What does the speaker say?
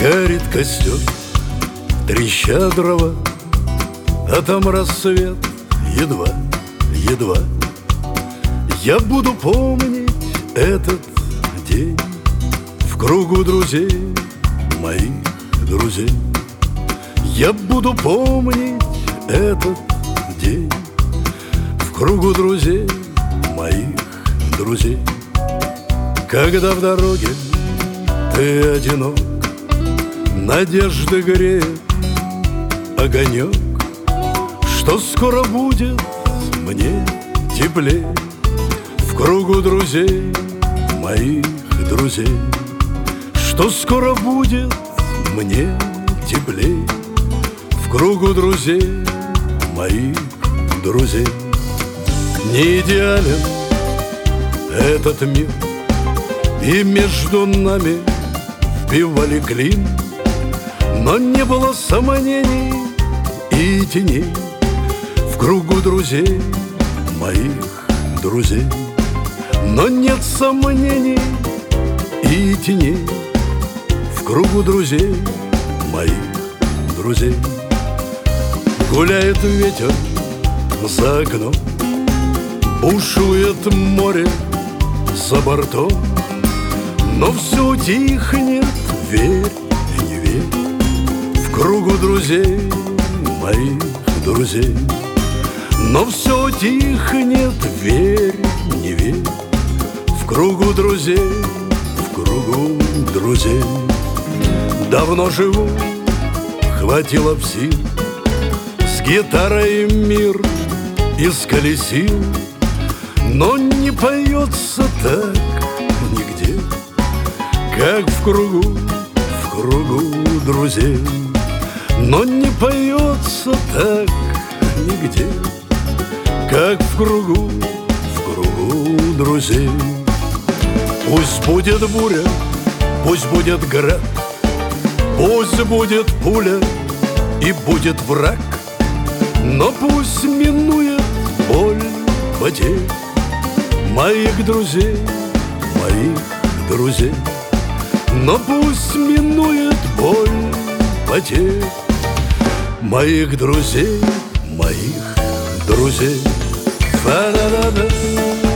Горит костер, трещат дрова А там рассвет едва, едва Я буду помнить этот день В кругу друзей, моих друзей. Я буду помнить этот день В кругу друзей, моих друзей. Когда в дороге ты одинок Надежды греет огонек Что скоро будет мне теплее кругу друзей, моих друзей. Что скоро будет мне теплее В кругу друзей, моих друзей. Не идеален этот мир И между нами вбивали клин. Но не было сомнений и теней. В кругу друзей, моих друзей Но нет сомнений и теней В кругу друзей, моих друзей. Гуляет ветер за окном Бушует море за бортом Но все тихнет, верь кругу друзей, моих друзей. Но все тихнет, верь, не верь В кругу друзей, в кругу друзей. Давно живу, хватило в сил С гитарой мир исколесил Но не поется так нигде Как в кругу, в кругу друзей. Но не поется так нигде Как в кругу, в кругу друзей Пусть будет буря, пусть будет град Пусть будет пуля и будет враг. Но пусть минует боль, потерь Моих друзей, моих друзей. Но пусть минует боль, потерь Моих друзей, моих друзей. Фа-да-да-да